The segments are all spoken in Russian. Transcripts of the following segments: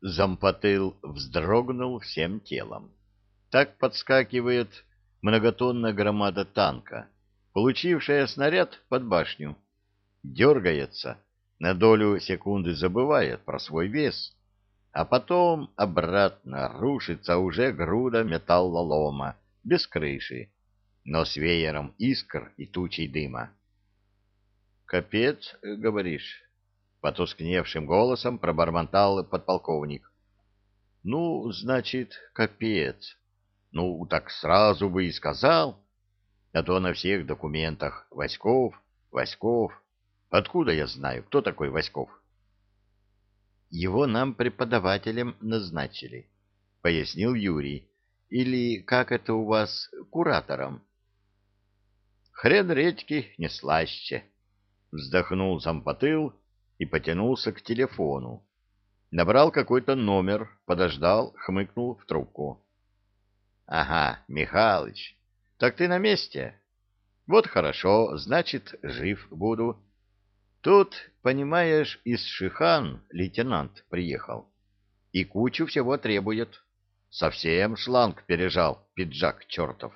Зампотыл вздрогнул всем телом. Так подскакивает многотонная громада танка, получившая снаряд под башню. Дергается, на долю секунды забывает про свой вес, а потом обратно рушится уже груда металлолома, без крыши, но с веером искр и тучей дыма. «Капец, — говоришь, — потускневшим голосом пробормотал подполковник. — Ну, значит, капец. Ну, так сразу бы и сказал. А то на всех документах Васьков, Васьков. Откуда я знаю, кто такой Васьков? — Его нам преподавателем назначили, — пояснил Юрий. — Или как это у вас куратором? — Хрен редьки не слаще, — вздохнул зампотыл и потянулся к телефону. Набрал какой-то номер, подождал, хмыкнул в трубку. — Ага, Михалыч, так ты на месте? — Вот хорошо, значит, жив буду. Тут, понимаешь, из Шихан лейтенант приехал. И кучу всего требует. Совсем шланг пережал, пиджак чертов.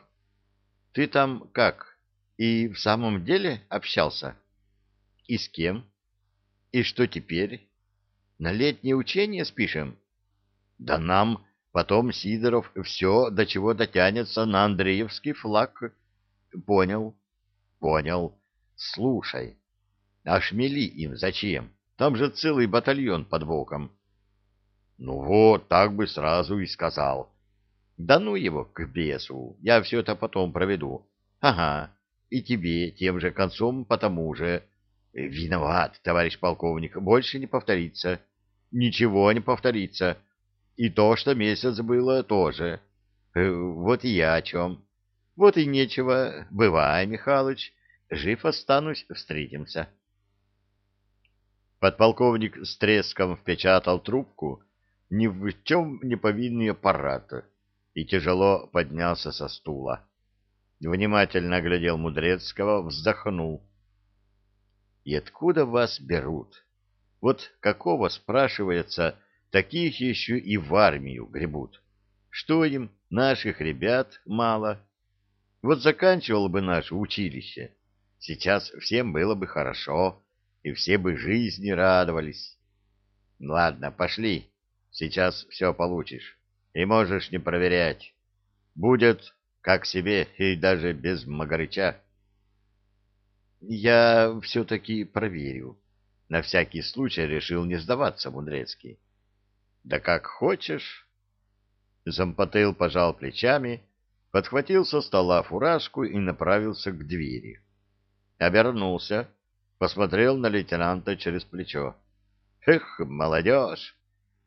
Ты там как, и в самом деле общался? И с кем? И что теперь? На летнее учение спишем? Да нам потом Сидоров все, до чего дотянется на Андреевский флаг. Понял, понял. Слушай, а шмели им зачем? Там же целый батальон под боком. Ну вот, так бы сразу и сказал. Да ну его к бесу, я все это потом проведу. Ага, и тебе тем же концом потому же. Виноват, товарищ полковник, больше не повторится. Ничего не повторится. И то, что месяц было, тоже. Э, вот и я о чем. Вот и нечего. Бывай, Михалыч. Жив останусь, встретимся. Подполковник с треском впечатал трубку ни в чем не повинный аппарат и тяжело поднялся со стула. Внимательно оглядел Мудрецкого, вздохнул и откуда вас берут. Вот какого, спрашивается, таких еще и в армию гребут. Что им, наших ребят мало. Вот заканчивал бы наше училище, сейчас всем было бы хорошо, и все бы жизни радовались. Ладно, пошли, сейчас все получишь, и можешь не проверять. Будет как себе и даже без Магарыча. Я все-таки проверю. На всякий случай решил не сдаваться, Мудрецкий. Да как хочешь. Зампотел пожал плечами, подхватил со стола фуражку и направился к двери. Обернулся, посмотрел на лейтенанта через плечо. Эх, молодежь,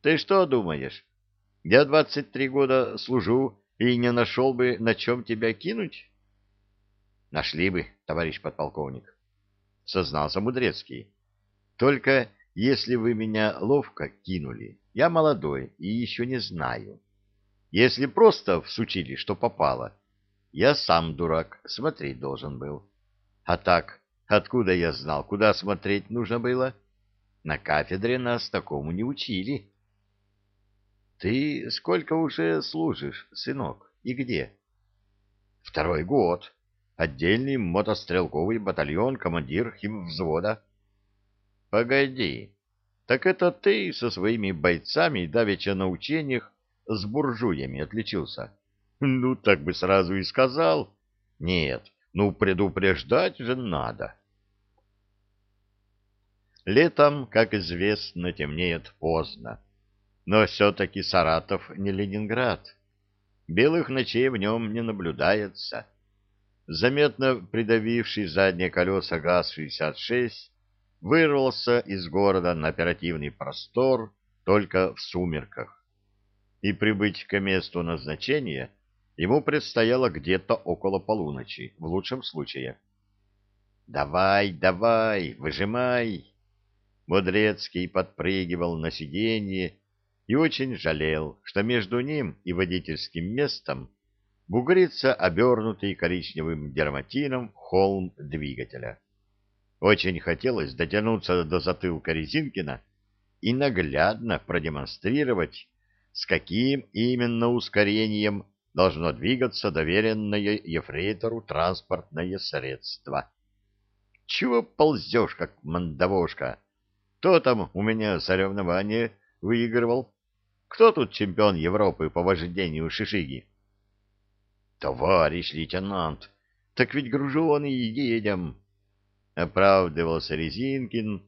ты что думаешь? Я двадцать три года служу и не нашел бы, на чем тебя кинуть? Нашли бы, товарищ подполковник. Сознался Мудрецкий. Только если вы меня ловко кинули, я молодой и еще не знаю. Если просто всучили, что попало, я сам дурак, смотреть должен был. А так, откуда я знал, куда смотреть нужно было? На кафедре нас такому не учили. Ты сколько уже служишь, сынок, и где? Второй год отдельный мотострелковый батальон, командир химвзвода. — Погоди, так это ты со своими бойцами давеча на учениях с буржуями отличился? — Ну, так бы сразу и сказал. — Нет, ну предупреждать же надо. Летом, как известно, темнеет поздно. Но все-таки Саратов не Ленинград. Белых ночей в нем не наблюдается. — заметно придавивший задние колеса ГАЗ-66, вырвался из города на оперативный простор только в сумерках. И прибыть к месту назначения ему предстояло где-то около полуночи, в лучшем случае. «Давай, давай, выжимай!» Мудрецкий подпрыгивал на сиденье и очень жалел, что между ним и водительским местом бугрится обернутый коричневым дерматином холм двигателя. Очень хотелось дотянуться до затылка Резинкина и наглядно продемонстрировать, с каким именно ускорением должно двигаться доверенное ефрейтору транспортное средство. Чего ползешь, как мандавошка? Кто там у меня соревнование выигрывал? Кто тут чемпион Европы по вождению шишиги? Товарищ лейтенант, так ведь груженые едем, оправдывался Резинкин,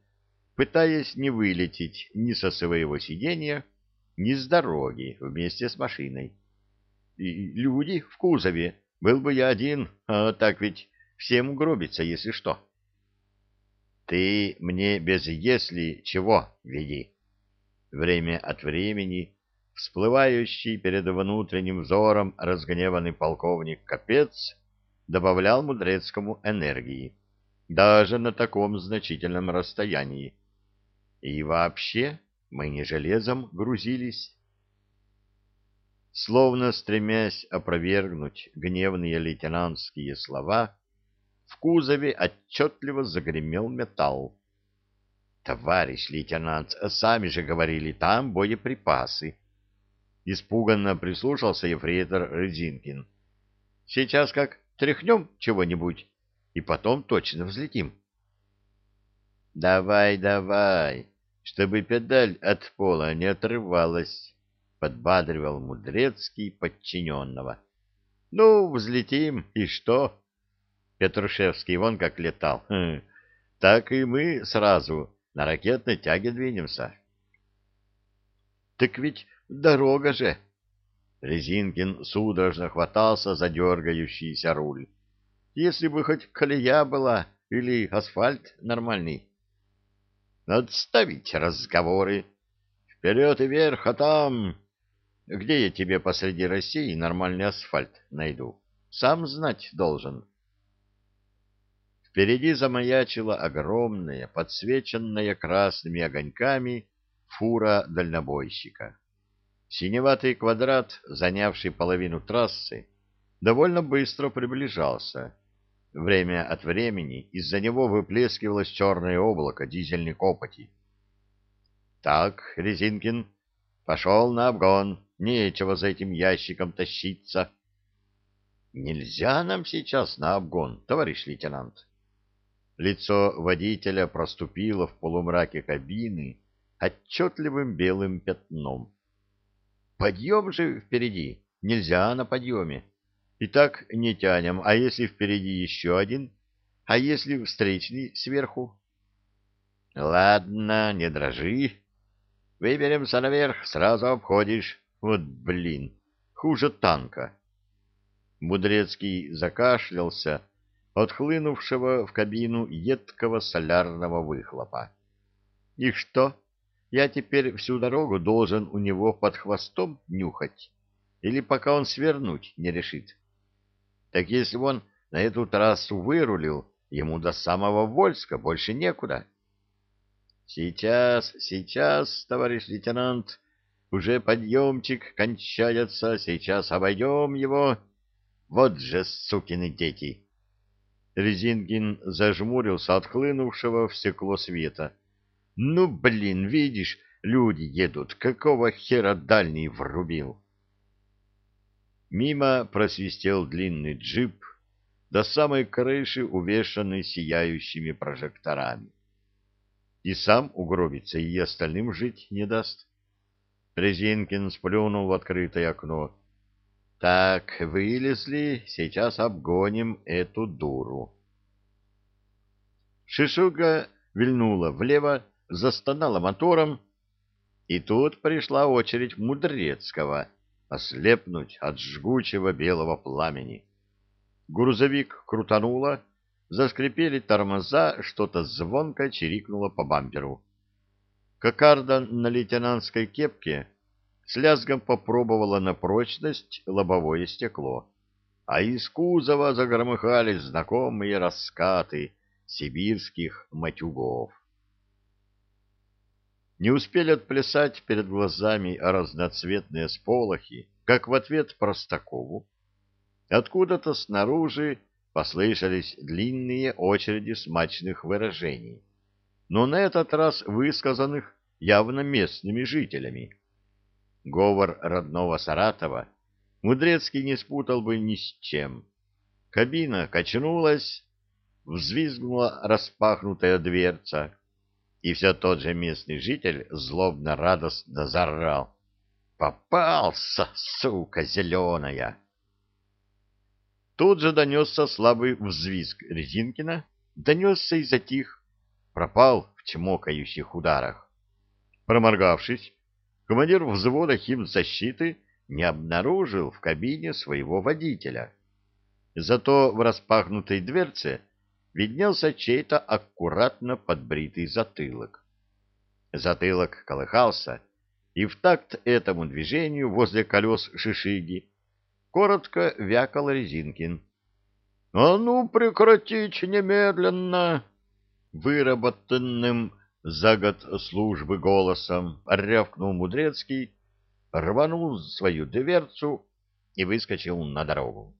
пытаясь не вылететь ни со своего сиденья, ни с дороги вместе с машиной. И люди в кузове, был бы я один, а так ведь всем угробится, если что. Ты мне без «если» чего веди. Время от времени всплывающий перед внутренним взором разгневанный полковник Капец добавлял Мудрецкому энергии, даже на таком значительном расстоянии. И вообще мы не железом грузились. Словно стремясь опровергнуть гневные лейтенантские слова, в кузове отчетливо загремел металл. «Товарищ лейтенант, сами же говорили, там боеприпасы». Испуганно прислушался ефрейтор Рыдзинкин. «Сейчас как тряхнем чего-нибудь, и потом точно взлетим». «Давай, давай, чтобы педаль от пола не отрывалась», — подбадривал Мудрецкий подчиненного. «Ну, взлетим, и что?» Петрушевский вон как летал. Хм, так и мы сразу на ракетной тяге двинемся. «Так ведь Дорога же!» Резинкин судорожно хватался за дергающийся руль. «Если бы хоть колея была или асфальт нормальный». «Отставить разговоры! Вперед и вверх, а там...» «Где я тебе посреди России нормальный асфальт найду? Сам знать должен». Впереди замаячила огромная, подсвеченная красными огоньками фура дальнобойщика. Синеватый квадрат, занявший половину трассы, довольно быстро приближался. Время от времени из-за него выплескивалось черное облако дизельной копоти. «Так, Резинкин, пошел на обгон, нечего за этим ящиком тащиться». «Нельзя нам сейчас на обгон, товарищ лейтенант». Лицо водителя проступило в полумраке кабины отчетливым белым пятном. Подъем же впереди, нельзя на подъеме. И так не тянем, а если впереди еще один, а если встречный сверху? Ладно, не дрожи. Выберемся наверх, сразу обходишь. Вот блин, хуже танка. Мудрецкий закашлялся отхлынувшего в кабину едкого солярного выхлопа. И что? Я теперь всю дорогу должен у него под хвостом нюхать, или пока он свернуть не решит. Так если он на эту трассу вырулил, ему до самого Вольска больше некуда. Сейчас, сейчас, товарищ лейтенант, уже подъемчик кончается, сейчас обойдем его. Вот же сукины дети! Резингин зажмурился от хлынувшего в стекло света — ну, блин, видишь, люди едут, какого хера дальний врубил? Мимо просвистел длинный джип, до самой крыши увешанный сияющими прожекторами. И сам угробится, и остальным жить не даст. Резинкин сплюнул в открытое окно. «Так, вылезли, сейчас обгоним эту дуру». Шишуга вильнула влево, застонала мотором, и тут пришла очередь Мудрецкого ослепнуть от жгучего белого пламени. Грузовик крутануло, заскрипели тормоза, что-то звонко чирикнуло по бамперу. Кокарда на лейтенантской кепке с лязгом попробовала на прочность лобовое стекло, а из кузова загромыхали знакомые раскаты сибирских матюгов не успели отплясать перед глазами разноцветные сполохи, как в ответ Простакову. Откуда-то снаружи послышались длинные очереди смачных выражений, но на этот раз высказанных явно местными жителями. Говор родного Саратова Мудрецкий не спутал бы ни с чем. Кабина качнулась, взвизгнула распахнутая дверца, и все тот же местный житель злобно-радостно зарал. «Попался, сука зеленая!» Тут же донесся слабый взвизг Резинкина, донесся и затих, пропал в чмокающих ударах. Проморгавшись, командир взвода химзащиты не обнаружил в кабине своего водителя. Зато в распахнутой дверце виднелся чей-то аккуратно подбритый затылок. Затылок колыхался, и в такт этому движению возле колес шишиги коротко вякал Резинкин. — А ну, прекратить немедленно! — выработанным за год службы голосом рявкнул Мудрецкий, рванул свою дверцу и выскочил на дорогу.